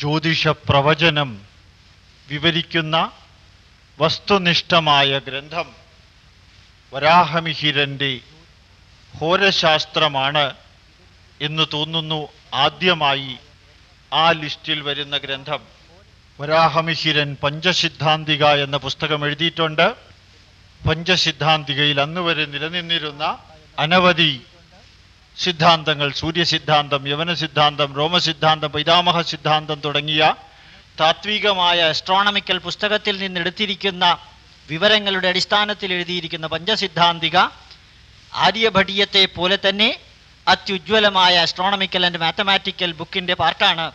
ജ്യോതിഷ പ്രവചനം വിവരിക്കുന്ന വസ്തുനിഷ്ഠമായ ഗ്രന്ഥം വരാഹമിഹിരന്റെ ഹോരശാസ്ത്രമാണ് എന്ന് തോന്നുന്നു ആദ്യമായി ആ ലിസ്റ്റിൽ വരുന്ന ഗ്രന്ഥം. വരാഹമിഹിരൻ പഞ്ചസിദ്ധാന്തിക എന്ന പുസ്തകം എഴുതിയിട്ടുണ്ട്. പഞ്ചസിദ്ധാന്തികയിൽ അന്നുവരെ നിലനിന്നിരുന്ന അനവധി സിദ്ധാന്തങ്ങൾ സൂര്യസിദ്ധാന്തം യവന സിദ്ധാന്തം റോമസിദ്ധാന്തം പൈതാമഹ സിദ്ധാന്തം തുടങ്ങിയ താത്വികമായ അസ്ട്രോണമിക്കൽ പുസ്തകത്തിൽ നിന്ന് എടുത്തിരിക്കുന്ന വിവരങ്ങളുടെ അടിസ്ഥാനത്തിൽ എഴുതിയിരിക്കുന്ന പഞ്ചസിദ്ധാന്തിക ആര്യഭടീയത്തെ പോലെ തന്നെ അത്യുജ്വലമായ അസ്ട്രോണമിക്കൽ ആൻഡ് മാത്തമാറ്റിക്കൽ ബുക്കിന്റെ പാർട്ടാണ്.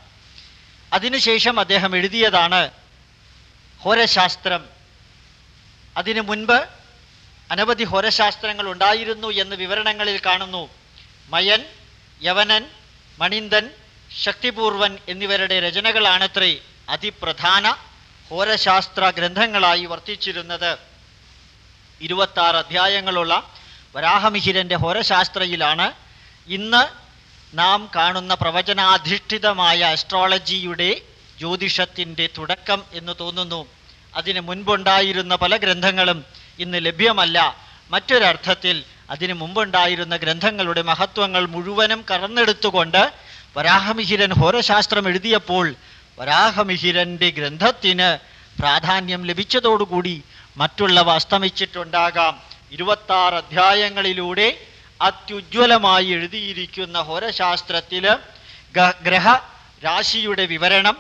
അതിനുശേഷം അദ്ദേഹം എഴുതിയതാണ് ഹോരശാസ്ത്രം. അതിനു മുൻപ് അനവധി ഹോരശാസ്ത്രങ്ങൾ ഉണ്ടായിരുന്നു എന്ന് വിവരണങ്ങളിൽ കാണുന്നു. മയൻ യവനൻ മണിന്ദൻ ശക്തിപൂർവൻ എന്നിവരുടെ രചനകളാണത്രേ അതിപ്രധാന ഹോരശാസ്ത്ര ഗ്രന്ഥങ്ങളായി വർത്തിച്ചിരുന്നത്. ഇരുപത്താറ് അധ്യായങ്ങളുള്ള വരാഹമിഹിരന്റെ ഹോരശാസ്ത്രയിലാണ് ഇന്ന് നാം കാണുന്ന പ്രവചനാധിഷ്ഠിതമായ അസ്ട്രോളജിയുടെ ജ്യോതിഷത്തിന്റെ തുടക്കം എന്ന് തോന്നുന്നു. അതിന് മുൻപുണ്ടായിരുന്ന പല ഗ്രന്ഥങ്ങളും ഇന്ന് ലഭ്യമല്ല. മറ്റൊരർത്ഥത്തിൽ അതിനു മുമ്പുണ്ടായിരുന്ന ഗ്രന്ഥങ്ങളുടെ മഹത്വങ്ങൾ മുഴുവനും കറന്നെടുത്തുകൊണ്ട് വരാഹമിഹിരൻ ഹോരശാസ്ത്രം എഴുതിയപ്പോൾ വരാഹമിഹിരന്റെ ഗ്രന്ഥത്തിന് പ്രാധാന്യം ലഭിച്ചതോടുകൂടി മറ്റുള്ളവ അസ്തമിച്ചിട്ടുണ്ടാകാം. ഇരുപത്താറ് അധ്യായങ്ങളിലൂടെ അത്യുജ്വലമായി എഴുതിയിരിക്കുന്ന ഹോരശാസ്ത്രത്തിൽ ഗ്രഹ രാശിയുടെ വിവരണം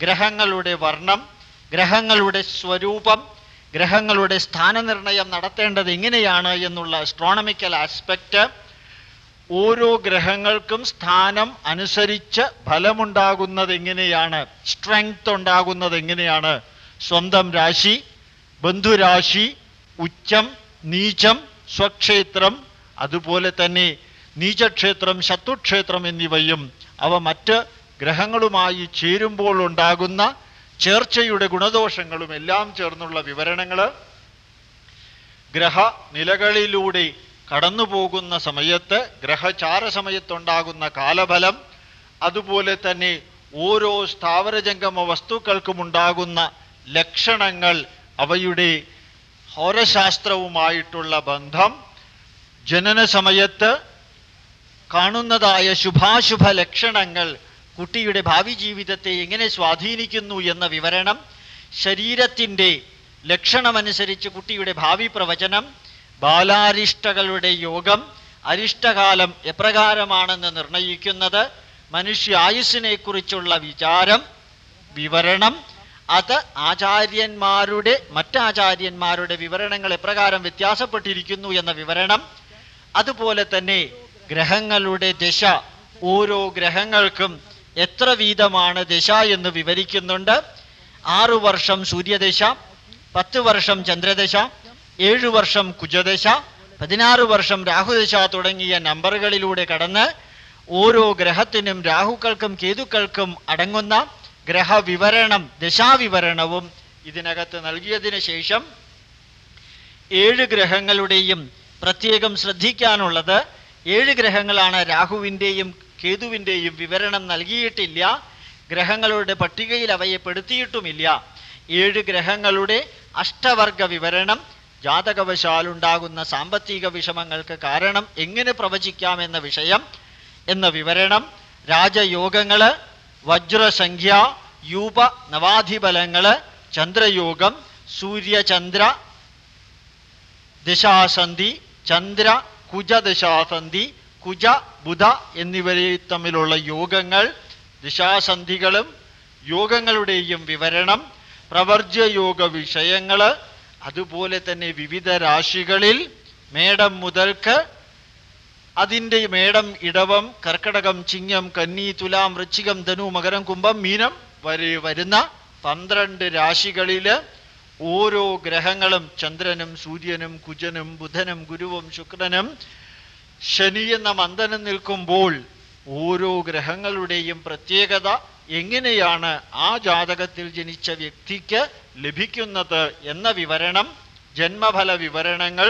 ഗ്രഹങ്ങളുടെ വർണം ഗ്രഹങ്ങളുടെ സ്വരൂപം ഗ്രഹങ്ങളുടെ സ്ഥാനനിർണയം നടത്തേണ്ടത് എങ്ങനെയാണ് എന്നുള്ള അസ്ട്രോണമിക്കൽ ആസ്പെക്റ്റ് ഓരോ ഗ്രഹങ്ങൾക്കും സ്ഥാനം അനുസരിച്ച് ഫലമുണ്ടാകുന്നത് എങ്ങനെയാണ് സ്ട്രെങ്ത് ഉണ്ടാകുന്നത് എങ്ങനെയാണ് സ്വന്തം രാശി ബന്ധുരാശി ഉച്ചം നീചം സ്വക്ഷേത്രം അതുപോലെ തന്നെ നീചക്ഷേത്രം ശത്രുക്ഷേത്രം എന്നിവയും അവ മറ്റ് ഗ്രഹങ്ങളുമായി ചേരുമ്പോൾ ഉണ്ടാകുന്ന ചേർച്ചയുടെ ഗുണദോഷങ്ങളും എല്ലാം ചേർന്നുള്ള വിവരണങ്ങൾ ഗ്രഹ നിലകളിലൂടെ കടന്നു പോകുന്ന സമയത്ത് ഗ്രഹചാര സമയത്തുണ്ടാകുന്ന കാലഫലം അതുപോലെ തന്നെ ഓരോ സ്ഥാവരജംഗമ വസ്തുക്കൾക്കും ഉണ്ടാകുന്ന ലക്ഷണങ്ങൾ അവയുടെ ഹോരശാസ്ത്രവുമായിട്ടുള്ള ബന്ധം ജനന സമയത്ത് കാണുന്നതായ ശുഭാശുഭ ലക്ഷണങ്ങൾ കുട്ടിയുടെ ഭാവി ജീവിതത്തെ എങ്ങനെ സ്വാധീനിക്കുന്നു എന്ന വിവരണം ശരീരത്തിന്റെ ലക്ഷണമനുസരിച്ച് കുട്ടിയുടെ ഭാവി പ്രവചനം ബാലാരിഷ്ടകളുടെ യോഗം അരിഷ്ടകാലം എപ്രകാരമാണെന്ന് നിർണയിക്കുന്നത് മനുഷ്യ ആയുസ്സിനെ കുറിച്ചുള്ള വിചാരം വിവരണം അത് ആചാര്യന്മാരുടെ മറ്റാചാര്യന്മാരുടെ വിവരണങ്ങൾ എപ്രകാരം വ്യത്യാസപ്പെട്ടിരിക്കുന്നു എന്ന വിവരണം അതുപോലെ തന്നെ ഗ്രഹങ്ങളുടെ ദശ ഓരോ ഗ്രഹങ്ങൾക്കും എത്ര വീതമാണ് ദശ എന്ന് വിവരിക്കുന്നുണ്ട്. ആറു വർഷം സൂര്യദശ പത്ത് വർഷം ചന്ദ്രദശ ഏഴു വർഷം കുജദശ പതിനാറ് വർഷം രാഹുദശ തുടങ്ങിയ നമ്പറുകളിലൂടെ കടന്ന് ഓരോ ഗ്രഹത്തിനും രാഹുക്കൾക്കും കേതുക്കൾക്കും അടങ്ങുന്ന ഗ്രഹവിവരണം ദശാവിവരണവും ഇതിനകത്ത് നൽകിയതിന് ശേഷം ഏഴ് ഗ്രഹങ്ങളുടെയും പ്രത്യേകം ശ്രദ്ധിക്കാനുള്ളത് ഏഴ് ഗ്രഹങ്ങളാണ് രാഹുവിന്റെയും കേതുവിന്റെയും വിവരണം നൽകിയിട്ടില്ല. ഗ്രഹങ്ങളുടെ പട്ടികയിൽ അവയെ പെടുത്തിയിട്ടുമില്ല. ഏഴ് ഗ്രഹങ്ങളുടെ അഷ്ടവർഗ വിവരണം ജാതകവശാലുണ്ടാകുന്ന സാമ്പത്തിക വിഷമങ്ങൾക്ക് കാരണം എങ്ങനെ പ്രവചിക്കാമെന്ന വിഷയം എന്ന വിവരണം രാജയോഗങ്ങൾ വജ്രസംഖ്യ യൂപ നവാധിബലങ്ങൾ ചന്ദ്രയോഗം സൂര്യചന്ദ്ര ദിശാസന്ധി ചന്ദ്ര കുജ ദശാസന്ധി കുജ ബുധ എന്നിവരെ തമ്മിലുള്ള യോഗങ്ങൾ ദിശാസന്ധികളും യോഗങ്ങളുടെയും വിവരണം പ്രവർജ്യയോഗ വിഷയങ്ങൾ അതുപോലെ തന്നെ വിവിധ രാശികളിൽ മേടം മുതൽക്ക് അതിന്റെ മേടം ഇടവം കർക്കടകം ചിങ്ങം കന്നി തുലാം വൃശ്ചികം ധനു മകരം കുംഭം മീനം വരെ വരുന്ന പന്ത്രണ്ട് രാശികളിൽ ഓരോ ഗ്രഹങ്ങളും ചന്ദ്രനും സൂര്യനും കുജനും ബുധനും ഗുരുവും ശുക്രനും ശനി എന്ന മന്ദനം നിൽക്കുമ്പോൾ ഓരോ ഗ്രഹങ്ങളുടെയും പ്രത്യേകത എങ്ങനെയാണ് ആ ജാതകത്തിൽ ജനിച്ച വ്യക്തിക്ക് ലഭിക്കുന്നത് എന്ന വിവരണം ജന്മഫല വിവരണങ്ങൾ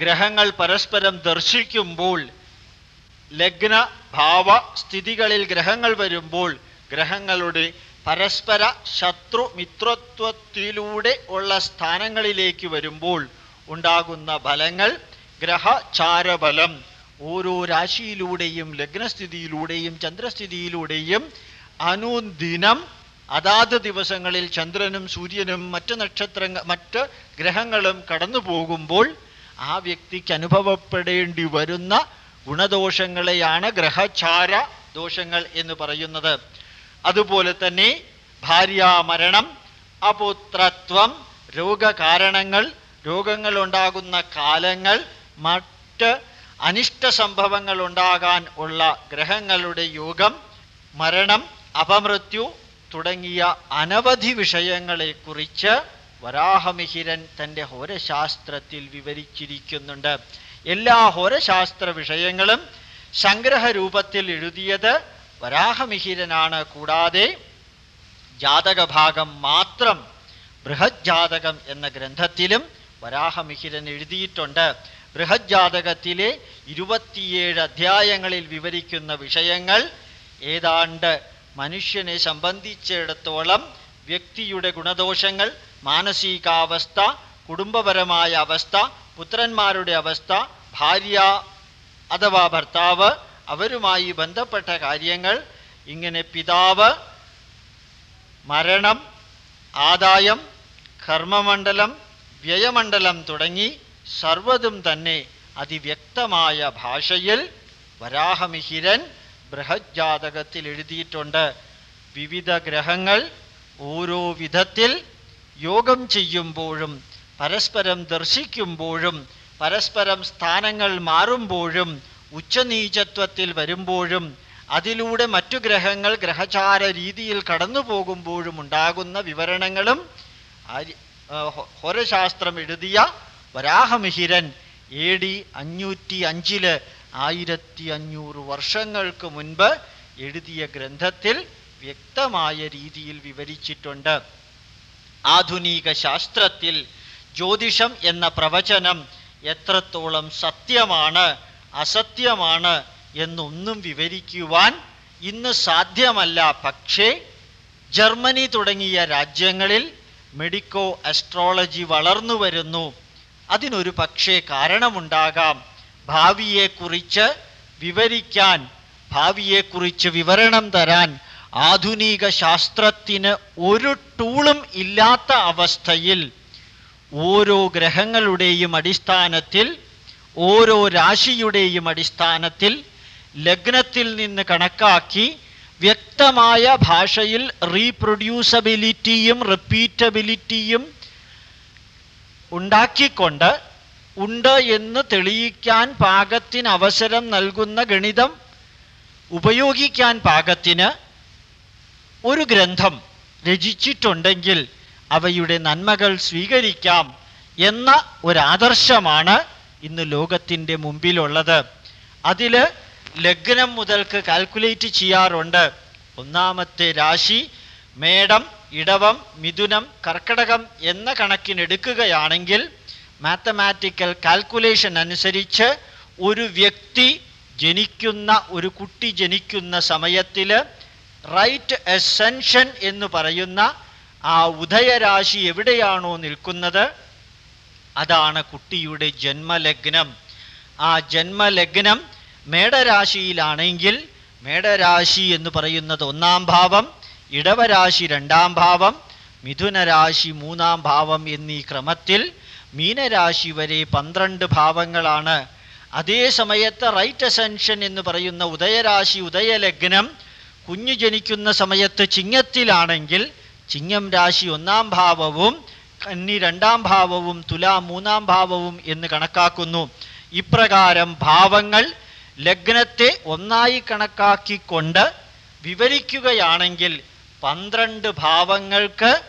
ഗ്രഹങ്ങൾ പരസ്പരം ദർശിക്കുമ്പോൾ ലഗ്ന ഭാവ സ്ഥിതികളിൽ ഗ്രഹങ്ങൾ വരുമ്പോൾ ഗ്രഹങ്ങളുടെ പരസ്പര ശത്രു മിത്രത്വത്തിലൂടെ ഉള്ള സ്ഥാനങ്ങളിലേക്ക് വരുമ്പോൾ ഉണ്ടാകുന്ന ഫലങ്ങൾ ഗ്രഹചാരബലം. ഓരോ രാശിയിലൂടെയും ലഗ്നസ്ഥിതിയിലൂടെയും ചന്ദ്രസ്ഥിതിയിലൂടെയും അനുദിനം അതാത് ദിവസങ്ങളിൽ ചന്ദ്രനും സൂര്യനും മറ്റ് നക്ഷത്രങ്ങൾ മറ്റ് ഗ്രഹങ്ങളും കടന്നു പോകുമ്പോൾ ആ വ്യക്തിക്ക് അനുഭവപ്പെടേണ്ടി വരുന്ന ഗുണദോഷങ്ങളെയാണ് ഗ്രഹചാര ദോഷങ്ങൾ എന്ന് പറയുന്നത്. അതുപോലെ തന്നെ ഭാര്യാമരണം അപുത്രത്വം രോഗകാരണങ്ങൾ രോഗങ്ങൾ ഉണ്ടാകുന്ന കാലങ്ങൾ മറ്റ് അനിഷ്ട സംഭവങ്ങൾ ഉണ്ടാകാൻ ഉള്ള ഗ്രഹങ്ങളുടെ യോഗം മരണം അപമൃത്യു തുടങ്ങിയ അനവധി വിഷയങ്ങളെക്കുറിച്ച് വരാഹമിഹിരൻ തന്റെ ഹോരശാസ്ത്രത്തിൽ വിവരിച്ചിരിക്കുന്നുണ്ട്. എല്ലാ ഹോരശാസ്ത്ര വിഷയങ്ങളും സംഗ്രഹരൂപത്തിൽ എഴുതിയത് വരാഹമിഹിരനാണ്. കൂടാതെ ജാതകഭാഗം മാത്രം ബൃഹജ്ജാതകം എന്ന ഗ്രന്ഥത്തിലും വരാഹമിഹിരൻ എഴുതിയിട്ടുണ്ട്. ബൃഹജ്ജാതകത്തിലെ ഇരുപത്തിയേഴ് അധ്യായങ്ങളിൽ വിവരിക്കുന്ന വിഷയങ്ങൾ ഏതാണ്ട് മനുഷ്യനെ സംബന്ധിച്ചിടത്തോളം വ്യക്തിയുടെ ഗുണദോഷങ്ങൾ മാനസികാവസ്ഥ കുടുംബപരമായ അവസ്ഥ പുത്രന്മാരുടെ അവസ്ഥ ഭാര്യ അഥവാ ഭർത്താവ് അവരുമായി ബന്ധപ്പെട്ട കാര്യങ്ങൾ ഇങ്ങനെ പിതാവ് മരണം ആദായം കർമ്മമണ്ഡലം വ്യയമണ്ഡലം തുടങ്ങി സർവതും തന്നെ അതിവ്യക്തമായ ഭാഷയിൽ വരാഹമിഹിരൻ ബൃഹജാതകത്തിൽ എഴുതിയിട്ടുണ്ട്. വിവിധ ഗ്രഹങ്ങൾ ഓരോ വിധത്തിൽ യോഗം ചെയ്യുമ്പോഴും പരസ്പരം ദർശിക്കുമ്പോഴും പരസ്പരം സ്ഥാനങ്ങൾ മാറുമ്പോഴും ഉച്ചനീചത്വത്തിൽ വരുമ്പോഴും അതിലൂടെ മറ്റു ഗ്രഹങ്ങൾ ഗ്രഹചാര രീതിയിൽ കടന്നു പോകുമ്പോഴും ഉണ്ടാകുന്ന വിവരണങ്ങളും ഹൊരശാസ്ത്രം എഴുതിയ വരാഹമിഹിരൻ എ ഡി അഞ്ഞൂറ്റി അഞ്ചിൽ ആയിരത്തി അഞ്ഞൂറ് വർഷങ്ങൾക്ക് മുൻപ് എഴുതിയ ഗ്രന്ഥത്തിൽ വ്യക്തമായ രീതിയിൽ വിവരിച്ചിട്ടുണ്ട്. ആധുനിക ശാസ്ത്രത്തിൽ ജ്യോതിഷം എന്ന പ്രവചനം എത്രത്തോളം സത്യമാണ് അസത്യമാണ് എന്നൊന്നും വിവരിക്കുവാൻ ഇന്ന് സാധ്യമല്ല. പക്ഷേ ജർമ്മനി തുടങ്ങിയ രാജ്യങ്ങളിൽ മെഡിക്കോ അസ്ട്രോളജി വളർന്നു വരുന്നു അതിനൊരു പക്ഷേ കാരണമുണ്ടാകാം. ഭാവിയെക്കുറിച്ച് വിവരിക്കാൻ ഭാവിയെക്കുറിച്ച് വിവരണം തരാൻ ആധുനിക ശാസ്ത്രത്തിന് ഒരു ടൂളും ഇല്ലാത്ത അവസ്ഥയിൽ ഓരോ ഗ്രഹങ്ങളുടെയും അടിസ്ഥാനത്തിൽ ഓരോ രാശിയുടെയും അടിസ്ഥാനത്തിൽ ലഗ്നത്തിൽ നിന്ന് കണക്കാക്കി വ്യക്തമായ ഭാഷയിൽ റീപ്രൊഡ്യൂസബിലിറ്റിയും റിപ്പീറ്റബിലിറ്റിയും ഉണ്ടാക്കിക്കൊണ്ട് ഉണ്ട് എന്ന് തെളിയിക്കാൻ പാകത്തിന് അവസരം നൽകുന്ന ഗണിതം ഉപയോഗിക്കാൻ പാകത്തിന് ഒരു ഗ്രന്ഥം രചിച്ചിട്ടുണ്ടെങ്കിൽ അവയുടെ നന്മകൾ സ്വീകരിക്കാം എന്ന ഒരാദർശമാണ് ഇന്ന് ലോകത്തിന്റെ മുമ്പിലുള്ളത്. അതിൽ ലഗ്നം മുതൽക്ക് കാൽക്കുലേറ്റ് ചെയ്യാറുണ്ട്. ഒന്നാമത്തെ രാശി മേടം ഇടവം മിഥുനം കർക്കടകം എന്ന കണക്കിനെടുക്കുകയാണെങ്കിൽ മാത്തമാറ്റിക്കൽ കാൽക്കുലേഷൻ അനുസരിച്ച് ഒരു വ്യക്തി ജനിക്കുന്ന ഒരു കുട്ടി ജനിക്കുന്ന സമയത്തിൽ റൈറ്റ് എസെൻഷൻ എന്ന് പറയുന്ന ആ ഉദയരാശി എവിടെയാണോ നിൽക്കുന്നത്? അതാണ് കുട്ടിയുടെ ജന്മലഗ്നം. ആ ജന്മലഗ്നം മേടരാശിയിലാണെങ്കിൽ മേടരാശി എന്ന് പറയുന്നത് ഒന്നാം ഭാവം ഇടവരാശി രണ്ടാം ഭാവം മിഥുനരാശി മൂന്നാം ഭാവം എന്നീ ക്രമത്തിൽ മീനരാശി വരെ പന്ത്രണ്ട് ഭാവങ്ങളാണ്. അതേ സമയത്ത് റൈറ്റ് അസെൻഷൻ എന്ന് പറയുന്ന ഉദയരാശി ഉദയലഗ്നം കുഞ്ഞു ജനിക്കുന്ന സമയത്ത് ചിങ്ങത്തിലാണെങ്കിൽ ചിങ്ങം രാശി ഒന്നാം ഭാവവും കന്നി രണ്ടാം ഭാവവും തുലാ മൂന്നാം ഭാവവും എന്ന് കണക്കാക്കുന്നു. ഇപ്രകാരം ഭാവങ്ങൾ ലഗ്നത്തെ ഒന്നായി കണക്കാക്കിക്കൊണ്ട് വിവരിക്കുകയാണെങ്കിൽ പന്ത്രണ്ട് ഭാവങ്ങൾക്ക്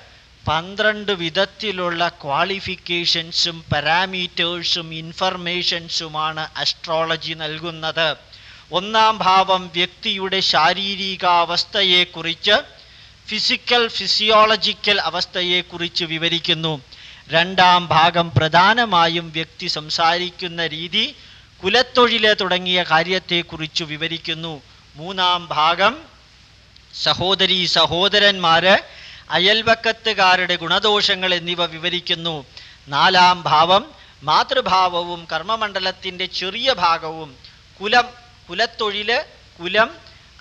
പന്ത്രണ്ട് വിധത്തിലുള്ള ക്വാളിഫിക്കേഷൻസും പാരാമീറ്റേഴ്സും ഇൻഫർമേഷൻസുമാണ് അസ്ട്രോളജി നൽകുന്നത്. ഒന്നാം ഭാവം വ്യക്തിയുടെ ശാരീരികാവസ്ഥയെക്കുറിച്ച് ഫിസിക്കൽ ഫിസിയോളജിക്കൽ അവസ്ഥയെക്കുറിച്ച് വിവരിക്കുന്നു. രണ്ടാം ഭാഗം പ്രധാനമായും വ്യക്തി സംസാരിക്കുന്ന രീതി കുലത്തൊഴിൽ തുടങ്ങിയ കാര്യത്തെക്കുറിച്ച് വിവരിക്കുന്നു. മൂന്നാം ഭാഗം സഹോദരീ സഹോദരന്മാര് അയൽവക്കത്തുകാരുടെ ഗുണദോഷങ്ങൾ എന്നിവ വിവരിക്കുന്നു. നാലാം ഭാവം മാതൃഭാവവും കർമ്മമണ്ഡലത്തിന്റെ ചെറിയ ഭാഗവും കുലം കുലത്തൊഴിൽ കുലം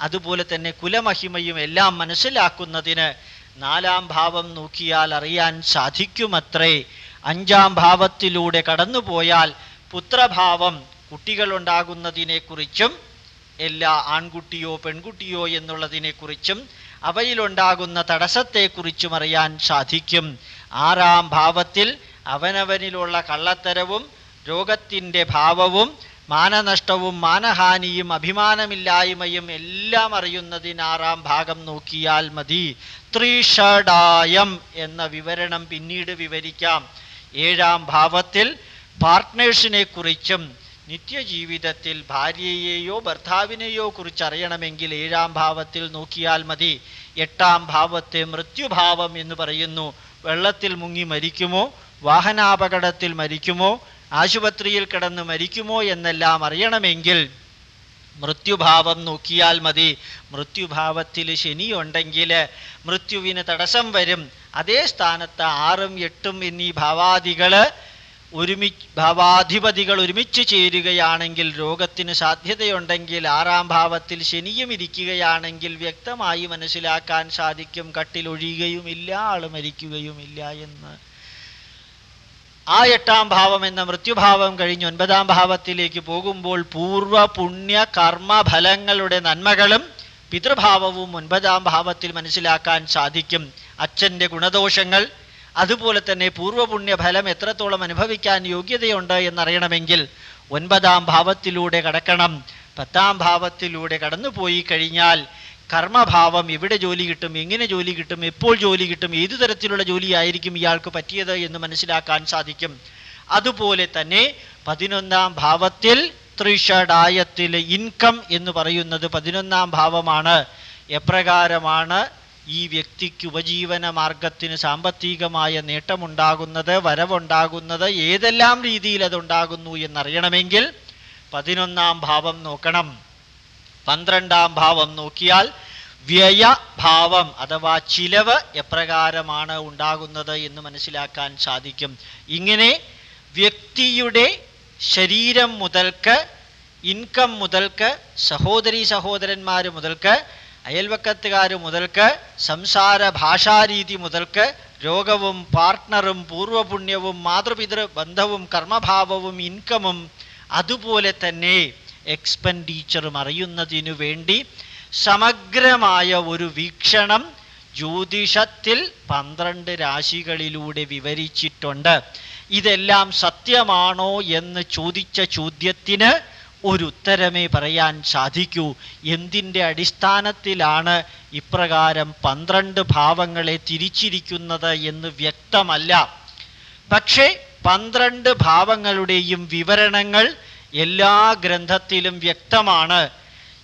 അതുപോലെ തന്നെ കുലമഹിമയും എല്ലാം മനസ്സിലാക്കുന്നതിന് നാലാം ഭാവം നോക്കിയാൽ അറിയാൻ സാധിക്കുമത്രേ. അഞ്ചാം ഭാവത്തിലൂടെ കടന്നുപോയാൽ പുത്രഭാവം കുട്ടികളുണ്ടാകുന്നതിനെക്കുറിച്ചും എല്ലാ ആൺകുട്ടിയോ പെൺകുട്ടിയോ എന്നുള്ളതിനെക്കുറിച്ചും അവയിലുണ്ടാകുന്ന തടസ്സത്തെക്കുറിച്ചും അറിയാൻ സാധിക്കും. ആറാം ഭാവത്തിൽ അവനവനിലുള്ള കള്ളത്തരവും രോഗത്തിന്റെ ഭാവവും മാനനഷ്ടവും മാനഹാനിയും അഭിമാനമില്ലായ്മയും എല്ലാം അറിയുന്നതിന് ആറാം ഭാഗം നോക്കിയാൽ മതി. ത്രിഷഡായം എന്ന വിവരണം പിന്നീട് വിവരിക്കാം. ഏഴാം ഭാവത്തിൽ പാർട്ട്നേഴ്സിനെ കുറിച്ചും നിത്യജീവിതത്തിൽ ഭാര്യയെയോ ഭർത്താവിനെയോ കുറിച്ചറിയണമെങ്കിൽ ഏഴാം ഭാവത്തിൽ നോക്കിയാൽ മതി. എട്ടാം ഭാവത്തെ മൃത്യുഭാവം എന്ന് പറയുന്നു. വെള്ളത്തിൽ മുങ്ങി മരിക്കുമോ? വാഹനാപകടത്തിൽ മരിക്കുമോ? ആശുപത്രിയിൽ കിടന്ന് മരിക്കുമോ എന്നെല്ലാം അറിയണമെങ്കിൽ മൃത്യുഭാവം നോക്കിയാൽ മതി. മൃത്യുഭാവത്തിൽ ശനിയുണ്ടെങ്കിൽ മൃത്യുവിന് തടസ്സം വരും. അതേ സ്ഥാനത്ത് ആറും എട്ടും എന്നീ ഭാവാദികൾ ഒരുമി ഭാവാധിപതികൾ ഒരുമിച്ച് ചേരുകയാണെങ്കിൽ രോഗത്തിന് സാധ്യതയുണ്ടെങ്കിൽ ആറാം ഭാവത്തിൽ ശനിയും ഇരിക്കുകയാണെങ്കിൽ വ്യക്തമായി മനസ്സിലാക്കാൻ സാധിക്കും. കട്ടിലൊഴിയുകയുമില്ല ആൾ മരിക്കുകയുമില്ല എന്ന്. ആ എട്ടാം ഭാവം എന്ന മൃത്യുഭാവം കഴിഞ്ഞ് ഒൻപതാം ഭാവത്തിലേക്ക് പോകുമ്പോൾ പൂർവ പുണ്യ കർമ്മഫലങ്ങളുടെ നന്മകളും പിതൃഭാവവും ഒൻപതാം ഭാവത്തിൽ മനസ്സിലാക്കാൻ സാധിക്കും. അച്ഛന്റെ ഗുണദോഷങ്ങൾ അതുപോലെ തന്നെ പൂർവപുണ്യ ഫലം എത്രത്തോളം അനുഭവിക്കാൻ യോഗ്യതയുണ്ട് എന്നറിയണമെങ്കിൽ ഒൻപതാം ഭാവത്തിലൂടെ കടക്കണം. പത്താം ഭാവത്തിലൂടെ കടന്നുപോയി കഴിഞ്ഞാൽ കർമ്മഭാവം എവിടെ ജോലി കിട്ടും എങ്ങനെ ജോലി കിട്ടും എപ്പോൾ ജോലി കിട്ടും ഏതു തരത്തിലുള്ള ജോലിയായിരിക്കും ഇയാൾക്ക് പറ്റിയത് എന്ന് മനസ്സിലാക്കാൻ സാധിക്കും. അതുപോലെ തന്നെ പതിനൊന്നാം ഭാവത്തിൽ ത്രിഷഡായത്തിലെ ഇൻകം എന്ന് പറയുന്നത് പതിനൊന്നാം ഭാവമാണ്. എപ്രകാരമാണ്? ഈ വ്യക്തിക്ക് ഉപജീവന മാർഗത്തിന് സാമ്പത്തികമായ നേട്ടമുണ്ടാകുന്നത് വരവുണ്ടാകുന്നത് ഏതെല്ലാം രീതിയിൽ അതുണ്ടാകുന്നു എന്നറിയണമെങ്കിൽ പതിനൊന്നാം ഭാവം നോക്കണം. പന്ത്രണ്ടാം ഭാവം നോക്കിയാൽ വ്യയഭാവം അഥവാ ചിലവ് എപ്രകാരമാണ് ഉണ്ടാകുന്നത് എന്ന് മനസ്സിലാക്കാൻ സാധിക്കും. ഇങ്ങനെ വ്യക്തിയുടെ ശരീരം മുതൽക്ക് ഇൻകം മുതൽക്ക് സഹോദരി സഹോദരന്മാർ മുതൽക്ക് അയൽവക്കത്തുകാർ മുതൽക്ക് സംസാര ഭാഷാരീതി മുതൽക്ക് രോഗവും പാർട്ട്ണറും പൂർവപുണ്യവും മാതൃപിതൃ ബന്ധവും കർമ്മഭാവവും ഇൻകമും അതുപോലെ തന്നെ എക്സ്പെൻഡിച്ചറും അറിയുന്നതിനു വേണ്ടി സമഗ്രമായ ഒരു വീക്ഷണം ജ്യോതിഷത്തിൽ പന്ത്രണ്ട് രാശികളിലൂടെ വിവരിച്ചിട്ടുണ്ട്. ഇതെല്ലാം സത്യമാണോ എന്ന് ചോദിച്ച ചോദ്യത്തിന് ഒരു ഉത്തരമേ പറയാൻ സാധിക്കൂ. എന്തിന്റെ അടിസ്ഥാനത്തിലാണ് ഇപ്രകാരം പന്ത്രണ്ട് ഭാവങ്ങളെ തിരിച്ചിരിക്കുന്നത് എന്ന് വ്യക്തമല്ല. പക്ഷേ പന്ത്രണ്ട് ഭാവങ്ങളുടെയും വിവരണങ്ങൾ എല്ലാ ഗ്രന്ഥത്തിലും വ്യക്തമാണ്.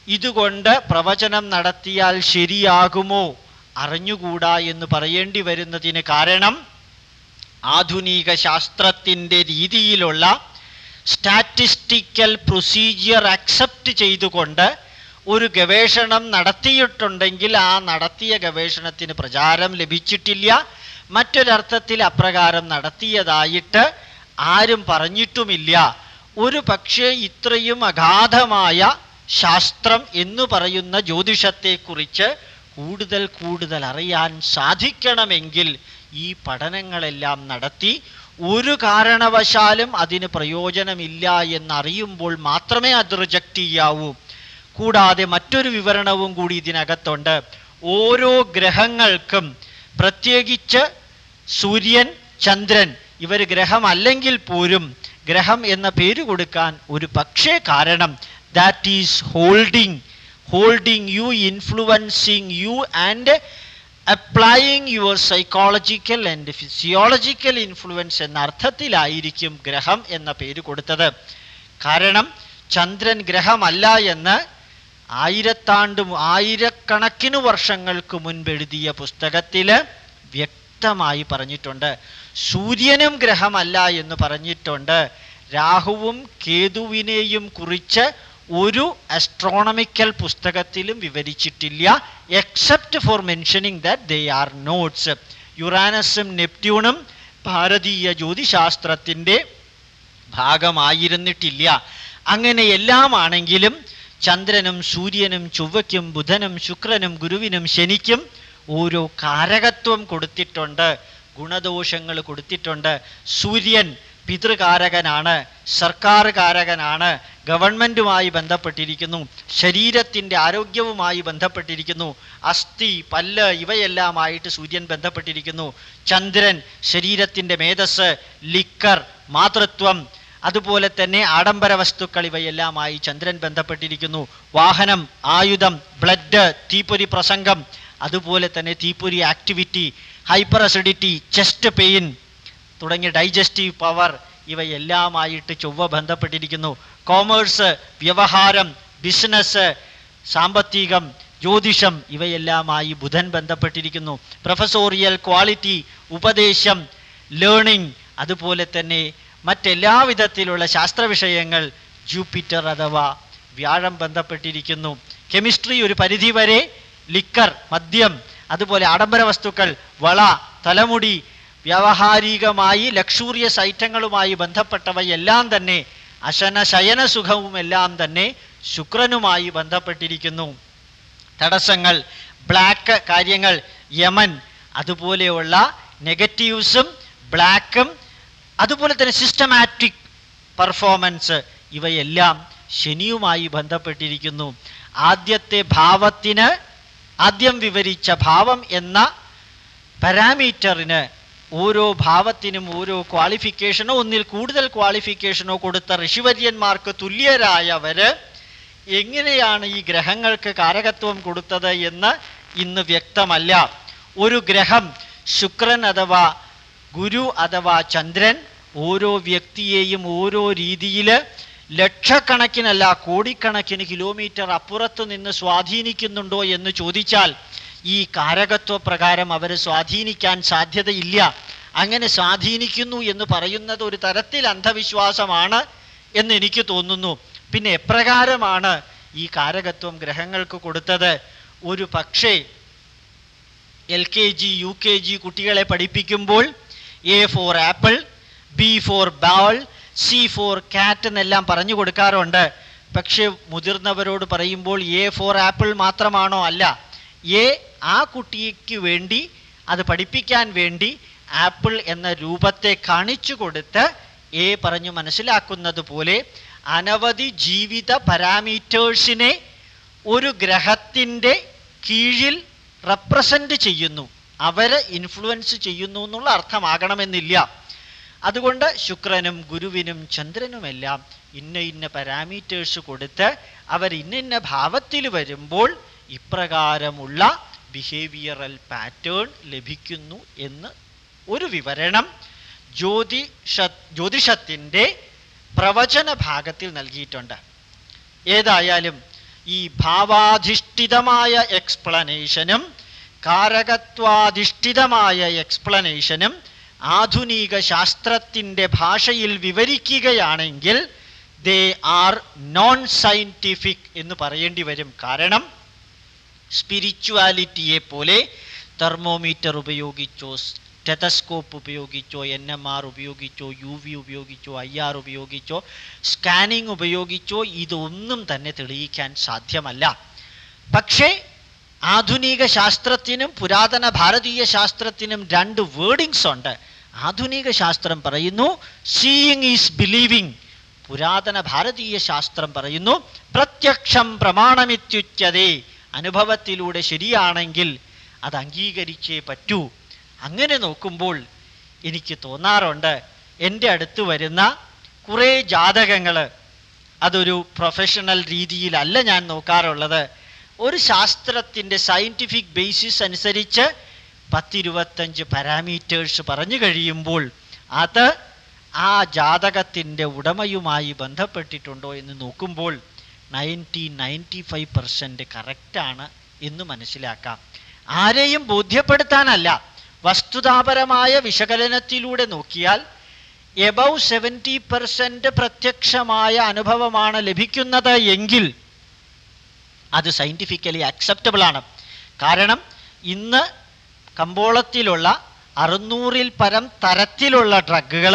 ഇതുകൊണ്ട് പ്രവചനം നടത്തിയാൽ ശരിയാകുമോ? അറിഞ്ഞുകൂടാ എന്ന് പറയേണ്ടി വരുന്നതിന് കാരണം ആധുനിക ശാസ്ത്രത്തിന്റെ രീതിയിലുള്ള സ്റ്റാറ്റിസ്റ്റിക്കൽ പ്രൊസീജിയർ അക്സെപ്റ്റ് ചെയ്തുകൊണ്ട് ഒരു ഗവേഷണം നടത്തിയിട്ടുണ്ടെങ്കിൽ ആ നടത്തിയ ഗവേഷണത്തിന് പ്രചാരം ലഭിച്ചിട്ടില്ല. മറ്റൊരർത്ഥത്തിൽ അപ്രകാരം നടത്തിയതായിട്ട് ആരും പറഞ്ഞിട്ടുമില്ല. ഒരു പക്ഷേ ഇത്രയും അഗാധമായ ശാസ്ത്രം എന്ന് പറയുന്ന ജ്യോതിഷത്തെക്കുറിച്ച് കൂടുതൽ കൂടുതൽ അറിയാൻ സാധിക്കണമെങ്കിൽ ഈ പഠനങ്ങളെല്ലാം നടത്തി ഒരു കാരണവശാലും അതിന് പ്രയോജനമില്ല എന്നറിയുമ്പോൾ മാത്രമേ അത് റിജക്റ്റ് ചെയ്യാവൂ. കൂടാതെ മറ്റൊരു വിവരണവും കൂടി ഇതിനകത്തുണ്ട്. ഓരോ ഗ്രഹങ്ങൾക്കും പ്രത്യേകിച്ച് സൂര്യൻ ചന്ദ്രൻ ഇവർ ഗ്രഹമല്ലെങ്കിൽ പോലും ഗ്രഹം എന്ന പേര് കൊടുക്കാൻ ഒരു പക്ഷേ കാരണം that is holding holding you influencing you and applying your psychological and physiological influence എന്ന അർത്ഥത്തിലായിരിക്കും ഗ്രഹം എന്ന പേര് കൊടുത്തത്. കാരണം ചന്ദ്രൻ ഗ്രഹമല്ല എന്ന് ആയിരത്താണ്ട് ആയിരക്കണക്കിന് വർഷങ്ങൾക്ക് മുൻപ് എഴുതിയ പുസ്തകത്തിൽ വ്യക്തമായി പറഞ്ഞിട്ടുണ്ട്. സൂര്യനും ഗ്രഹമല്ല എന്ന് പറഞ്ഞിട്ടുണ്ട്. രാഹുവും കേതുവിനെയും കുറിച്ച് ഒരു അസ്ട്രോണമിക്കൽ പുസ്തകത്തിലും വിവരിച്ചിട്ടില്ല except for mentioning that they are notes യുറാനസും നെപ്റ്റ്യൂണും ഭാരതീയ ജ്യോതിശാസ്ത്രത്തിന്റെ ഭാഗമായിരുന്നിട്ടില്ല. അങ്ങനെ എല്ലാമാണെങ്കിലും ചന്ദ്രനും സൂര്യനും ചൊവ്വയ്ക്കും ബുധനും ശുക്രനും ഗുരുവിനും ശനിക്കും ഓരോ കാരകത്വം കൊടുത്തിട്ടുണ്ട് ഗുണദോഷങ്ങൾ കൊടുത്തിട്ടുണ്ട്. സൂര്യൻ പിതൃകാരകനാണ് സർക്കാർ കാരകനാണ് ഗവൺമെന്റുമായി ബന്ധപ്പെട്ടിരിക്കുന്നു ശരീരത്തിന്റെ ആരോഗ്യവുമായി ബന്ധപ്പെട്ടിരിക്കുന്നു അസ്ഥി പല്ല് ഇവയെല്ലാമായിട്ട് സൂര്യൻ ബന്ധപ്പെട്ടിരിക്കുന്നു ചന്ദ്രൻ ശരീരത്തിന്റെ മേധസ് ലിക്കർ മാതൃത്വം അതുപോലെ തന്നെ ആഡംബര വസ്തുക്കൾ ഇവയെല്ലാമായി ചന്ദ്രൻ ബന്ധപ്പെട്ടിരിക്കുന്നു വാഹനം ആയുധം ബ്ലഡ് തീപ്പൊരി പ്രസംഗം അതുപോലെ തന്നെ തീപ്പൊരി activity hyper acidity chest pain തുടങ്ങിയ ഡൈജസ്റ്റീവ് പവർ ഇവയെല്ലാമായിട്ട് ചൊവ്വ ബന്ധപ്പെട്ടിരിക്കുന്നു. കോമേഴ്സ് വ്യവഹാരം ബിസിനസ് സാമ്പത്തികം ജ്യോതിഷം ഇവയെല്ലാമായി ബുധൻ ബന്ധപ്പെട്ടിരിക്കുന്നു. പ്രൊഫസോറിയൽ ക്വാളിറ്റി ഉപദേശം ലേണിംഗ് അതുപോലെ തന്നെ മറ്റെല്ലാ വിധത്തിലുള്ള ശാസ്ത്ര വിഷയങ്ങൾ ജൂപ്പിറ്റർ അഥവാ വ്യാഴം ബന്ധപ്പെട്ടിരിക്കുന്നു. കെമിസ്ട്രി ഒരു പരിധി വരെ ലിക്കർ മദ്യം അതുപോലെ ആഡംബര വസ്തുക്കൾ വള തലമുടി വ്യാവഹാരികമായി ലക്ഷൂറിയസ് ഐറ്റങ്ങളുമായി ബന്ധപ്പെട്ടവയെല്ലാം തന്നെ അശന ശയനസുഖവും എല്ലാം തന്നെ ശുക്രനുമായി ബന്ധപ്പെട്ടിരിക്കുന്നു. തടസ്സങ്ങൾ ബ്ലാക്ക് കാര്യങ്ങൾ യമൻ അതുപോലെയുള്ള നെഗറ്റീവ്സും ബ്ലാക്കും അതുപോലെ തന്നെ സിസ്റ്റമാറ്റിക് പെർഫോമൻസ് ഇവയെല്ലാം ശനിയുമായി ബന്ധപ്പെട്ടിരിക്കുന്നു. ആദ്യത്തെ ഭാവത്തിന് ആദ്യം വിവരിച്ച ഭാവം എന്ന പാരാമീറ്ററിന് ഓരോ ഭാവത്തിനും ഓരോ ക്വാളിഫിക്കേഷനോ ഒന്നിൽ കൂടുതൽ ക്വാളിഫിക്കേഷനോ കൊടുത്ത ഋഷിവര്യന്മാർക്ക് തുല്യരായവര് എങ്ങനെയാണ് ഈ ഗ്രഹങ്ങൾക്ക് കാരകത്വം കൊടുത്തത് എന്ന് ഇന്ന് വ്യക്തമല്ല. ഒരു ഗ്രഹം ശുക്രൻ അഥവാ ഗുരു അഥവാ ചന്ദ്രൻ ഓരോ വ്യക്തിയെയും ഓരോ രീതിയിൽ ലക്ഷക്കണക്കിനല്ല കോടിക്കണക്കിന് കിലോമീറ്റർ അപ്പുറത്ത് നിന്ന് സ്വാധീനിക്കുന്നുണ്ടോ എന്ന് ചോദിച്ചാൽ ഈ കാരകത്വ പ്രകാരം അവർ സ്വാധീനിക്കാൻ സാധ്യതയില്ല. അങ്ങനെ സ്വാധീനിക്കുന്നു എന്ന് പറയുന്നത് ഒരു തരത്തിൽ അന്ധവിശ്വാസമാണ് എന്ന് എനിക്ക് തോന്നുന്നു. പിന്നെ എപ്രകാരമാണ് ഈ കാരകത്വം ഗ്രഹങ്ങൾക്ക് കൊടുത്തത്? ഒരു പക്ഷേ L K G U K G കുട്ടികളെ പഠിപ്പിക്കുമ്പോൾ A for apple B for ball C for cat എന്നെല്ലാം പറഞ്ഞു കൊടുക്കാറുണ്ട്. പക്ഷേ മുതിർന്നവരോട് പറയുമ്പോൾ എ ഫോർ ആപ്പിൾ മാത്രമാണോ അല്ല എ ആ കുട്ടിക്ക് വേണ്ടി അത് പഠിപ്പിക്കാൻ വേണ്ടി ആപ്പിൾ എന്ന രൂപത്തെ കാണിച്ചു കൊടുത്ത് എ പറഞ്ഞു മനസ്സിലാക്കുന്നത് പോലെ അനവധി ജീവിത പാരാമീറ്റേഴ്സിനെ ഒരു ഗ്രഹത്തിന്റെ കീഴിൽ റെപ്രസെന്റ് ചെയ്യുന്നു. അവരെ ഇൻഫ്ലുവൻസ് ചെയ്യുന്നു എന്നുള്ള അർത്ഥമാകണമെന്നില്ല. അതുകൊണ്ട് ശുക്രനും ഗുരുവിനും ചന്ദ്രനുമെല്ലാം ഇന്ന ഇന്ന പാരാമീറ്റേഴ്സ് കൊടുത്ത് അവർ ഇന്ന ഇന്ന ഭാവത്തിൽ വരുമ്പോൾ ഇപ്രകാരമുള്ള ബിഹേവിയറൽ പാറ്റേൺ ലഭിക്കുന്നു എന്ന് ഒരു വിവരണം ജ്യോതിഷ ജ്യോതിഷത്തിന്റെ പ്രവചന ഭാഗത്തിൽ നൽകിയിട്ടുണ്ട്. ഏതായാലും ഈ ഭാവാധിഷ്ഠിതമായ എക്സ്പ്ലനേഷനും കാരകത്വാധിഷ്ഠിതമായ എക്സ്പ്ലനേഷനും ആധുനിക ശാസ്ത്രത്തിന്റെ ഭാഷയിൽ വിവരിക്കുകയാണെങ്കിൽ ദേ ആർ നോൺ സയന്റിഫിക് എന്ന് പറയേണ്ടി വരും. കാരണം സ്പിരിച്വാലിറ്റിയെ പോലെ തെർമോമീറ്റർ ഉപയോഗിച്ചോ സ്റ്റെതസ്കോപ്പ് ഉപയോഗിച്ചോ എൻ എം ആർ ഉപയോഗിച്ചോ യു വി ഉപയോഗിച്ചോ ഐ ആർ ഉപയോഗിച്ചോ സ്കാനിങ് ഉപയോഗിച്ചോ ഇതൊന്നും തന്നെ തെളിയിക്കാൻ സാധ്യമല്ല. പക്ഷേ ആധുനിക ശാസ്ത്രത്തിനും പുരാതന ഭാരതീയ ശാസ്ത്രത്തിനും രണ്ട് വേർഡിങ്സ് ഉണ്ട്. ആധുനിക ശാസ്ത്രം പറയുന്നു സീയിങ് ഈസ് ബിലീവിങ് പുരാതന ഭാരതീയ ശാസ്ത്രം പറയുന്നു പ്രത്യക്ഷം പ്രമാണമിത്യുച്ചതേ അനുഭവത്തിലൂടെ ശരിയാണെങ്കിൽ അത് അംഗീകരിച്ചേ പറ്റൂ. അങ്ങനെ നോക്കുമ്പോൾ എനിക്ക് തോന്നാറുണ്ട് എന്റെ അടുത്ത് വരുന്ന കുറേ ജാതകങ്ങൾ അതൊരു പ്രൊഫഷണൽ രീതിയിലല്ല ഞാൻ നോക്കാറുള്ളത്. ഒരു ശാസ്ത്രത്തിന്റെ സയന്റിഫിക് ബേസിസ് അനുസരിച്ച് പത്തിരുപത്തഞ്ച് പാരാമീറ്റേഴ്സ് പറഞ്ഞു കഴിയുമ്പോൾ അത് ആ ജാതകത്തിന്റെ ഉടമയുമായി ബന്ധപ്പെട്ടിട്ടുണ്ടോ എന്ന് നോക്കുമ്പോൾ നയന്റി നയന്റി ഫൈവ് പെർസെന്റ് കറക്റ്റാണ് എന്ന് മനസ്സിലാക്കാം. ആരെയും ബോധ്യപ്പെടുത്താനല്ല. വസ്തുതാപരമായ വിശകലനത്തിലൂടെ നോക്കിയാൽ എബവ് സെവന്റി പെർസെന്റ് പ്രത്യക്ഷമായ അനുഭവമാണ് ലഭിക്കുന്നത് എങ്കിൽ അത് സയന്റിഫിക്കലി അക്സെപ്റ്റബിൾ ആണ് കാരണം ഇന്ന് കമ്പോളത്തിലുള്ള അറുന്നൂറിൽ പരം തരത്തിലുള്ള ഡ്രഗുകൾ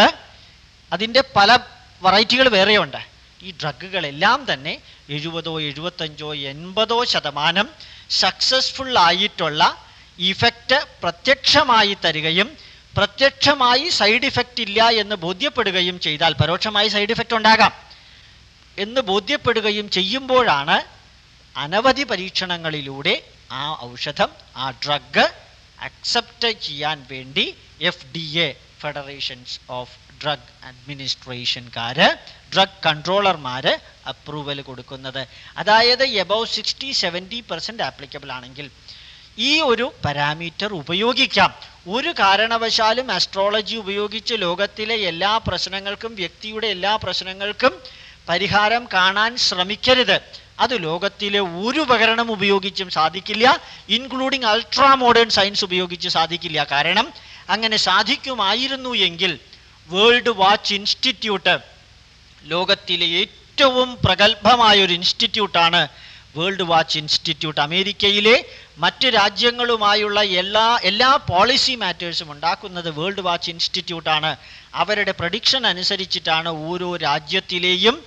അതിന്റെ പല വെറൈറ്റികൾ വേറെയുണ്ട്. ഈ ഡ്രഗുകളെല്ലാം തന്നെ എഴുപതോ എഴുപത്തഞ്ചോ എൺപതോ ശതമാനം സക്സസ്ഫുൾ ആയിട്ടുള്ള ഇഫക്റ്റ് പ്രത്യക്ഷമായി തരികയും പ്രത്യക്ഷമായി സൈഡ് ഇഫക്റ്റ് ഇല്ല എന്ന് ബോധ്യപ്പെടുകയും ചെയ്താൽ പരോക്ഷമായി സൈഡ് ഇഫക്റ്റ് ഉണ്ടാകാം. എന്ന് ബോധ്യപ്പെടുകയും ചെയ്യുമ്പോഴാണ് അനവധി പരീക്ഷണങ്ങളിലൂടെ ആ ഔഷധം ആ ഡ്രഗ് അക്സെപ്റ്റ് ചെയ്യാൻ വേണ്ടി F D A federations of drug അഡ്മിനിസ്ട്രേഷൻകാര് drug കൺട്രോളർമാർ അപ്രൂവൽ കൊടുക്കുന്നത്. അതായത് above sixty seventy percent applicable ആണെങ്കിൽ ഈ ഒരു പാരാമീറ്റർ ഉപയോഗിക്കാം. ഒരു കാരണവശാലും ആസ്ട്രോളജി ഉപയോഗിച്ച് ലോകത്തിലെ എല്ലാ പ്രശ്നങ്ങൾക്കും വ്യക്തിയുടെ എല്ലാ പ്രശ്നങ്ങൾക്കും പരിഹാരം കാണാൻ ശ്രമിക്കരുത്. അത് ലോകത്തിലെ ഒരു ഉപകരണം ഉപയോഗിച്ചും സാധിക്കില്ല ഇൻക്ലൂഡിങ് അൾട്രാ മോഡേൺ സയൻസ് ഉപയോഗിച്ച് സാധിക്കില്ല. കാരണം അങ്ങനെ സാധിക്കുമായിരുന്നു എങ്കിൽ വേൾഡ് വാച്ച് ഇൻസ്റ്റിറ്റ്യൂട്ട് ലോകത്തിലെ ഏറ്റവും പ്രഗത്ഭമായ ഒരു ഇൻസ്റ്റിറ്റ്യൂട്ടാണ് വേൾഡ് വാച്ച് ഇൻസ്റ്റിറ്റ്യൂട്ട് അമേരിക്കയിലെ മറ്റ് രാജ്യങ്ങളുമായുള്ള എല്ലാ എല്ലാ പോളിസി മാറ്റേഴ്സും ഉണ്ടാക്കുന്നത് വേൾഡ് വാച്ച് ഇൻസ്റ്റിറ്റ്യൂട്ടാണ് അവരുടെ പ്രഡിക്ഷൻ അനുസരിച്ചിട്ടാണ് ഓരോ രാജ്യത്തിലെയും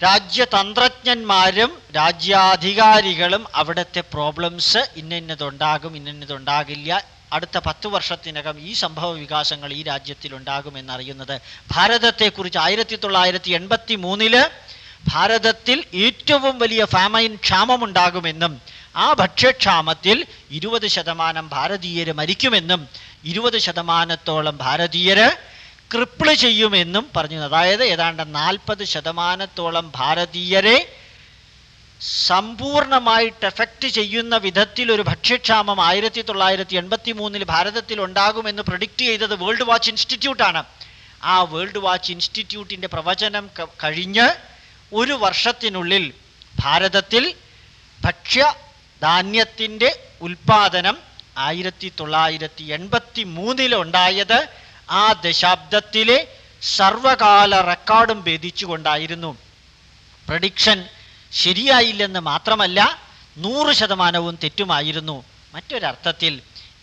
രാജ്യതന്ത്രജ്ഞന്മാരും രാജ്യാധികാരികളും അവിടുത്തെ പ്രോബ്ലംസ് ഇന്നിന്നതുണ്ടാകും ഇന്നിന്നതുണ്ടാകില്ല അടുത്ത പത്ത് വർഷത്തിനകം ഈ സംഭവ വികാസങ്ങൾ ഈ രാജ്യത്തിൽ ഉണ്ടാകുമെന്നറിയുന്നത് ഭാരതത്തെക്കുറിച്ച് ആയിരത്തി തൊള്ളായിരത്തി എൺപത്തി മൂന്നിൽ ഭാരതത്തിൽ ഏറ്റവും വലിയ ഫാമൈൻ ക്ഷാമമുണ്ടാകുമെന്നും ആ ഭക്ഷ്യക്ഷാമത്തിൽ ഇരുപത് ശതമാനം ഭാരതീയർ മരിക്കുമെന്നും ഇരുപത് ശതമാനത്തോളം ഭാരതീയര് ക്രിപ്പിൾ ചെയ്യുമെന്നും പറഞ്ഞു അതായത് ഏതാണ്ട് നാൽപ്പത് ശതമാനത്തോളം ഭാരതീയരെ സമ്പൂർണമായിട്ട് എഫക്റ്റ് ചെയ്യുന്ന വിധത്തിൽ ഒരു ഭക്ഷ്യക്ഷാമം ആയിരത്തി തൊള്ളായിരത്തി എൺപത്തി മൂന്നിൽ ഭാരതത്തിൽ ഉണ്ടാകുമെന്ന് പ്രഡിക്റ്റ് ചെയ്തത് വേൾഡ് വാച്ച് ഇൻസ്റ്റിറ്റ്യൂട്ടാണ് ആ വേൾഡ് വാച്ച് ഇൻസ്റ്റിറ്റ്യൂട്ടിന്റെ പ്രവചനം കഴിഞ്ഞ് ഒരു വർഷത്തിനുള്ളിൽ ഭാരതത്തിൽ ഭക്ഷ്യ ധാന്യത്തിന്റെ ഉൽപാദനം ആയിരത്തി തൊള്ളായിരത്തി എൺപത്തി മൂന്നിലുണ്ടായത് ആ ദശാബ്ദത്തിലെ സർവകാല റെക്കോർഡും ഭേദിച്ചുകൊണ്ടായിരുന്നു. പ്രഡിക്ഷൻ ശരിയായില്ലെന്ന് മാത്രമല്ല നൂറ് ശതമാനവും തെറ്റുമായിരുന്നു. മറ്റൊരർത്ഥത്തിൽ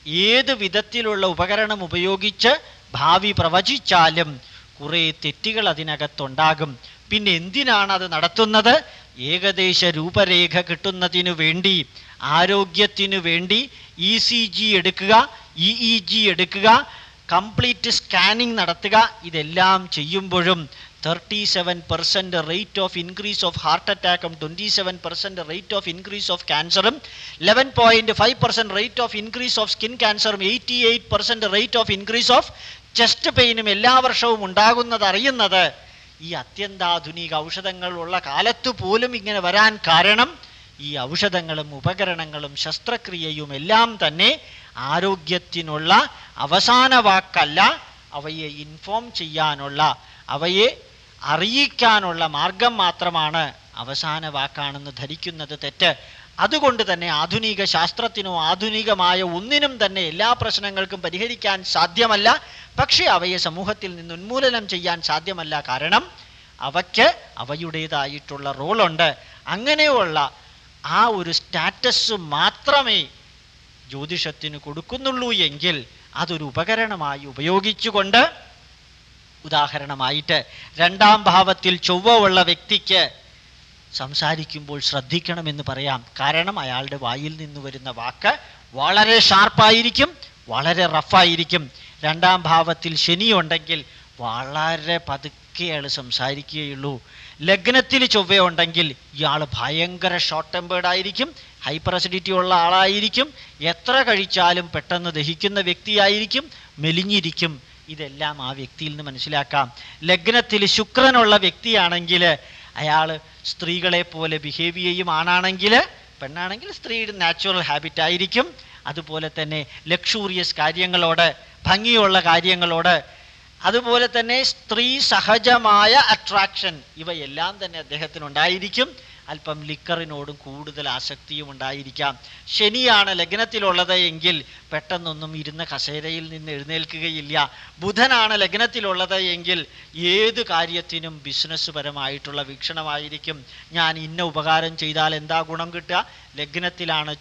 ഏത് വിധത്തിലുള്ള ഉപകരണം ഉപയോഗിച്ച് ഭാവി പ്രവചിച്ചാലും കുറേ തെറ്റുകൾ അതിനകത്തുണ്ടാകും. പിന്നെ എന്തിനാണ് അത് നടത്തുന്നത്? ഏകദേശ രൂപരേഖ കിട്ടുന്നതിനു വേണ്ടി ആരോഗ്യത്തിനു വേണ്ടി ഇ സി ജി എടുക്കുക ഇ ഇ ജി എടുക്കുക കംപ്ലീറ്റ് സ്കാനിങ് നടത്തുക ഇതെല്ലാം ചെയ്യുമ്പോഴും thirty seven percent rate of increase of heart അറ്റാക്കും twenty seven percent rate of increase of ക്യാൻസറും eleven point five percent rate of increase of skin ക്യാൻസറും eighty eight percent rate of increase of chest പെയിനും എല്ലാ വർഷവും ഉണ്ടാകുന്നത് അറിയുന്നത് ഈ അത്യന്താധുനിക ഔഷധങ്ങളുള്ള കാലത്തു പോലും ഇങ്ങനെ വരാൻ കാരണം ഈ ഔഷധങ്ങളും ഉപകരണങ്ങളും ശസ്ത്രക്രിയയും എല്ലാം തന്നെ ആരോഗ്യത്തിനുള്ള അവസാന വാക്കല്ല അവയെ ഇൻഫോം ചെയ്യാനുള്ള അവയെ അറിയിക്കാനുള്ള മാർഗം മാത്രമാണ് അവസാന വാക്കാണെന്ന് ധരിക്കുന്നത് തെറ്റ്. അതുകൊണ്ട് തന്നെ ആധുനിക ശാസ്ത്രത്തിനോ ആധുനികമായ ഒന്നിനും തന്നെ എല്ലാ പ്രശ്നങ്ങൾക്കും പരിഹരിക്കാൻ സാധ്യമല്ല. പക്ഷേ അവയെ സമൂഹത്തിൽ നിന്ന് ഉന്മൂലനം ചെയ്യാൻ സാധ്യമല്ല. കാരണം അവയ്ക്ക് അവയുടേതായിട്ടുള്ള റോളുണ്ട്. അങ്ങനെയുള്ള ആ ഒരു സ്റ്റാറ്റസ് മാത്രമേ ജ്യോതിഷത്തിന് കൊടുക്കുന്നുള്ളൂ എങ്കിൽ അതൊരു ഉപകരണമായി ഉപയോഗിച്ചുകൊണ്ട് ഉദാഹരണമായിട്ട് രണ്ടാം ഭാവത്തിൽ ഉള്ള വ്യക്തിക്ക് സംസാരിക്കുമ്പോൾ ശ്രദ്ധിക്കണമെന്ന് പറയാം. കാരണം അയാളുടെ വായിൽ നിന്ന് വരുന്ന വാക്ക് വളരെ ഷാർപ്പായിരിക്കും വളരെ റഫായിരിക്കും. രണ്ടാം ഭാവത്തിൽ ശനി ഉണ്ടെങ്കിൽ വളരെ പതുക്കെ അയാൾ സംസാരിക്കുകയുള്ളൂ. ലഗ്നത്തിൽ ചൊവ്വ ഉണ്ടെങ്കിൽ ഇയാൾ ഭയങ്കര ഷോർട്ട് ടെമ്പേർഡായിരിക്കും ഹൈപ്പർ അസിഡിറ്റി ഉള്ള ആളായിരിക്കും. എത്ര കഴിച്ചാലും പെട്ടെന്ന് ദഹിക്കുന്ന വ്യക്തിയായിരിക്കും മെലിഞ്ഞിരിക്കും. ഇതെല്ലാം ആ വ്യക്തിയിൽ നിന്ന് മനസ്സിലാക്കാം. ലഗ്നത്തിൽ ശുക്രനുള്ള വ്യക്തിയാണെങ്കിൽ അയാൾ സ്ത്രീകളെ പോലെ ബിഹേവ് ചെയ്യും. ആണാണെങ്കിൽ പെണ്ണാണെങ്കിൽ സ്ത്രീയുടെ നാച്ചുറൽ ഹാബിറ്റ് ആയിരിക്കും. അതുപോലെ തന്നെ ലക്ഷൂറിയസ് കാര്യങ്ങളോട് ഭംഗിയുള്ള കാര്യങ്ങളോട്. അതുപോലെ തന്നെ സ്ത്രീ സഹജമായ അട്രാക്ഷൻ ഇവയെല്ലാം തന്നെ അദ്ദേഹത്തിന് ഉണ്ടായിരിക്കും അല്പം ലിക്കറിനോടും കൂടുതൽ ആസക്തിയും ഉണ്ടായിരിക്കാം. ശനിയാണ് ലഗ്നത്തിലുള്ളത് എങ്കിൽ പെട്ടെന്നൊന്നും ഇരുന്ന കസേരയിൽ നിന്ന് എഴുന്നേൽക്കുകയില്ല. ബുധനാണ് ലഗ്നത്തിലുള്ളത് എങ്കിൽ ഏത് കാര്യത്തിനും ബിസിനസ് പരമായിട്ടുള്ള വീക്ഷണമായിരിക്കും. ഞാൻ ഇന്ന ഉപകാരം ചെയ്താൽ എന്താ ഗുണം കിട്ടുക? ലഗ്നത്തിലാണ്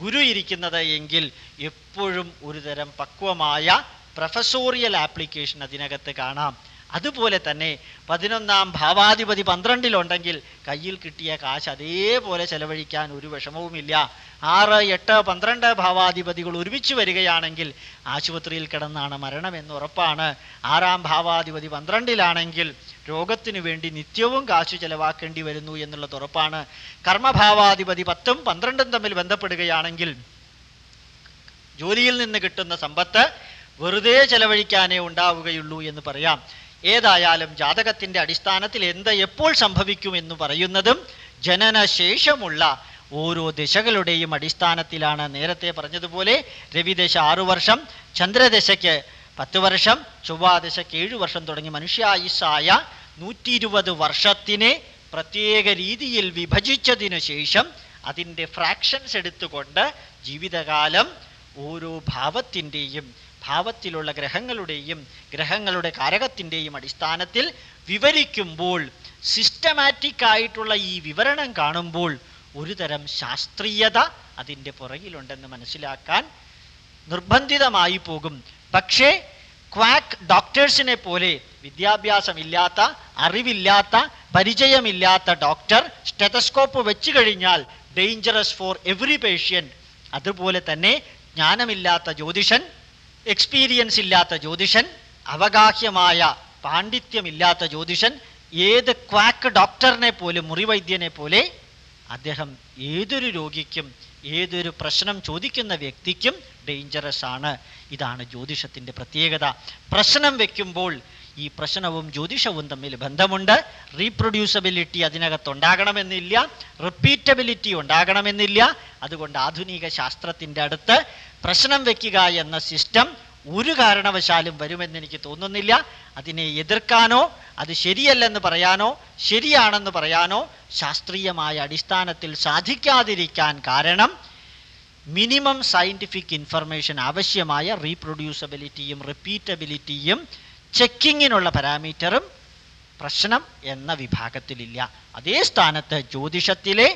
ഗുരു ഇരിക്കുന്നത് എങ്കിൽ എപ്പോഴും ഒരുതരം പക്വമായ പ്രൊഫസോറിയൽ ആപ്ലിക്കേഷൻ അതിനകത്ത് കാണാം. അതുപോലെ തന്നെ പതിനൊന്നാം ഭാവാധിപതി പന്ത്രണ്ടിലുണ്ടെങ്കിൽ കയ്യിൽ കിട്ടിയ കാശ് അതേപോലെ ചെലവഴിക്കാൻ ഒരു വിഷമവുമില്ല. ആറ് എട്ട് പന്ത്രണ്ട് ഭാവാധിപതികൾ ഒരുമിച്ച് വരികയാണെങ്കിൽ ആശുപത്രിയിൽ കിടന്നാണ് മരണം എന്ന് ഉറപ്പാണ്. ആറാം ഭാവാധിപതി പന്ത്രണ്ടിലാണെങ്കിൽ രോഗത്തിനു വേണ്ടി നിത്യവും കാശ് ചെലവാക്കേണ്ടി വരുന്നു എന്നുള്ളത് ഉറപ്പാണ്. കർമ്മഭാവാധിപതി പത്തും പന്ത്രണ്ടും തമ്മിൽ ബന്ധപ്പെടുകയാണെങ്കിൽ ജോലിയിൽ നിന്ന് കിട്ടുന്ന സമ്പത്ത് വെറുതെ ചെലവഴിക്കാനേ ഉണ്ടാവുകയുള്ളൂ എന്ന് പറയാം. ഏതായാലും ജാതകത്തിന്റെ അടിസ്ഥാനത്തിൽ എന്ത് എപ്പോൾ സംഭവിക്കും എന്ന് പറയുന്നതും ജനനശേഷമുള്ള ഓരോ ദശകളുടെയും അടിസ്ഥാനത്തിലാണ്. നേരത്തെ പറഞ്ഞതുപോലെ രവിദശ ആറു വർഷം ചന്ദ്രദശയ്ക്ക് പത്ത് വർഷം ചൊവ്വാദശയ്ക്ക് ഏഴു വർഷം തുടങ്ങി മനുഷ്യായുസ്സായ നൂറ്റി ഇരുപത് വർഷത്തിനെ പ്രത്യേക രീതിയിൽ വിഭജിച്ചതിനു ശേഷം അതിന്റെ ഫ്രാക്ഷൻസ് എടുത്തുകൊണ്ട് ജീവിതകാലം ഓരോ ഭാവത്തിന്റെയും ഭാവത്തിലുള്ള ഗ്രഹങ്ങളുടെയും ഗ്രഹങ്ങളുടെ കാരകത്തിന്റെയും അടിസ്ഥാനത്തിൽ വിവരിക്കുമ്പോൾ സിസ്റ്റമാറ്റിക് ആയിട്ടുള്ള ഈ വിവരണം കാണുമ്പോൾ ഒരു തരം ശാസ്ത്രീയത അതിന്റെ പുറകിലുണ്ടെന്ന് മനസ്സിലാക്കാൻ നിർബന്ധിതമായി പോകും. പക്ഷേ ക്വാക്ക് ഡോക്ടേഴ്സിനെ പോലെ വിദ്യാഭ്യാസമില്ലാത്ത അറിവില്ലാത്ത പരിചയമില്ലാത്ത ഡോക്ടർ സ്റ്റെതസ്കോപ്പ് വെച്ച് കഴിഞ്ഞാൽ ഡേഞ്ചറസ് ഫോർ എവറി പേഷ്യൻ അതുപോലെ തന്നെ ജ്ഞാനമില്ലാത്ത ജ്യോതിഷൻ എക്സ്പീരിയൻസ് ഇല്ലാത്ത ജ്യോതിഷൻ അവഗാഹ്യമായ പാണ്ഡിത്യമില്ലാത്ത ജ്യോതിഷൻ ഏത് ക്വാക്ക് ഡോക്ടറിനെ പോലെ മുറിവൈദ്യനെ പോലെ അദ്ദേഹം ഏതൊരു രോഗിക്കും ഏതൊരു പ്രശ്നം ചോദിക്കുന്ന വ്യക്തിക്കും ഡേഞ്ചറസ് ആണ്. ഇതാണ് ജ്യോതിഷത്തിന്റെ പ്രത്യേകത. പ്രശ്നം വെക്കുമ്പോൾ ഈ പ്രശ്നവും ജ്യോതിഷവും തമ്മിൽ ബന്ധമുണ്ട്. റീപ്രൊഡ്യൂസബിലിറ്റി അതിനകത്തുണ്ടാകണമെന്നില്ല. റിപ്പീറ്റബിലിറ്റി ഉണ്ടാകണമെന്നില്ല. അതുകൊണ്ട് ആധുനിക ശാസ്ത്രത്തിന്റെ അടുത്ത് പ്രശ്നം വയ്ക്കുക എന്ന സിസ്റ്റം ഒരു കാരണവശാലും വരുമെന്ന് എനിക്ക് തോന്നുന്നില്ല. അതിനെ എതിർക്കാനോ അത് ശരിയല്ലെന്ന് പറയാനോ ശരിയാണെന്ന് പറയാനോ ശാസ്ത്രീയമായ അടിസ്ഥാനത്തിൽ സാധിക്കാതിരിക്കാൻ കാരണം മിനിമം സയന്റിഫിക് ഇൻഫർമേഷൻ ആവശ്യമായ റീപ്രൊഡ്യൂസബിലിറ്റിയും റിപ്പീറ്റബിലിറ്റിയും ചെക്കിങ്ങിനുള്ള പാരാമീറ്ററും പ്രശ്നം എന്ന വിഭാഗത്തിലില്ല. അതേ സ്ഥാനത്ത് ജ്യോതിഷത്തിലെ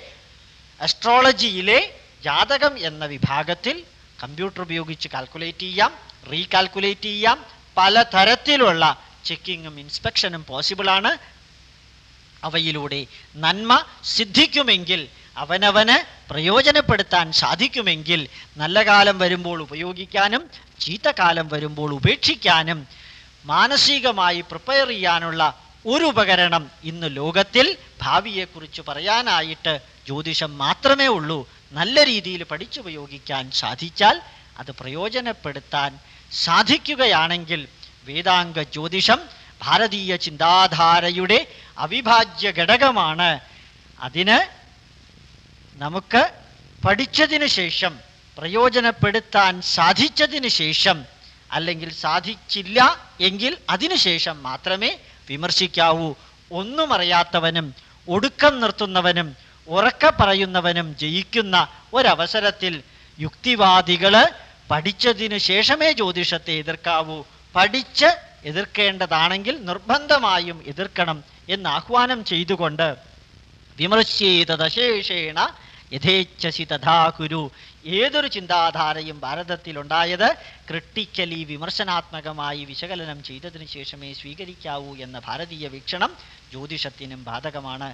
അസ്ട്രോളജിയിലെ ജാതകം എന്ന വിഭാഗത്തിൽ കമ്പ്യൂട്ടർ ഉപയോഗിച്ച് കാൽക്കുലേറ്റ് ചെയ്യാം റീകാൽക്കുലേറ്റ് ചെയ്യാം. പലതരത്തിലുള്ള ചെക്കിങ്ങും ഇൻസ്പെക്ഷനും പോസിബിളാണ് അവയിലൂടെ നന്മ സിദ്ധിക്കുമെങ്കിൽ അവനവന് പ്രയോജനപ്പെടുത്താൻ സാധിക്കുമെങ്കിൽ നല്ല കാലം വരുമ്പോൾ ഉപയോഗിക്കാനും ചീത്തകാലം വരുമ്പോൾ ഉപേക്ഷിക്കാനും മാനസികമായി പ്രിപ്പയർ ചെയ്യാനുള്ള ഒരു ഉപകരണം ഇന്ന് ലോകത്തിൽ ഭാവിയെക്കുറിച്ച് പറയാനായിട്ട് ജ്യോതിഷം മാത്രമേ ഉള്ളൂ. നല്ല രീതിയിൽ പഠിച്ചുപയോഗിക്കാൻ സാധിച്ചാൽ അത് പ്രയോജനപ്പെടുത്താൻ സാധിക്കുകയാണെങ്കിൽ വേദാംഗ ജ്യോതിഷം ഭാരതീയ ചിന്താധാരയുടെ അവിഭാജ്യ ഘടകമാണ്. അതിന് നമുക്ക് പഠിച്ചതിന് ശേഷം പ്രയോജനപ്പെടുത്താൻ സാധിച്ചതിന് ശേഷം അല്ലെങ്കിൽ സാധിച്ചില്ല എങ്കിൽ അതിനുശേഷം മാത്രമേ വിമർശിക്കാവൂ. ഒന്നും അറിയാത്തവനും ഒടുക്കം നിർത്തുന്നവനും ഉറക്കെ പറയുന്നവനും ജയിക്കുന്ന ഒരവസരത്തിൽ യുക്തിവാദികൾ പഠിച്ചതിന് ശേഷമേ ജ്യോതിഷത്തെ എതിർക്കാവൂ. പഠിച്ച് എതിർക്കേണ്ടതാണെങ്കിൽ നിർബന്ധമായും എതിർക്കണം എന്ന് ആഹ്വാനം ചെയ്തുകൊണ്ട് വിമർശേതശേഷേണ യഥേച്ഛസി തഥാ കുരു. ഏതൊരു ചിന്താധാരയും ഭാരതത്തിലുണ്ടായത് ക്രിട്ടിക്കലി വിമർശനാത്മകമായി വിശകലനം ചെയ്തതിനു ശേഷമേ സ്വീകരിക്കാവൂ എന്ന ഭാരതീയ വീക്ഷണം ജ്യോതിഷത്തിനും ബാധകമാണ്.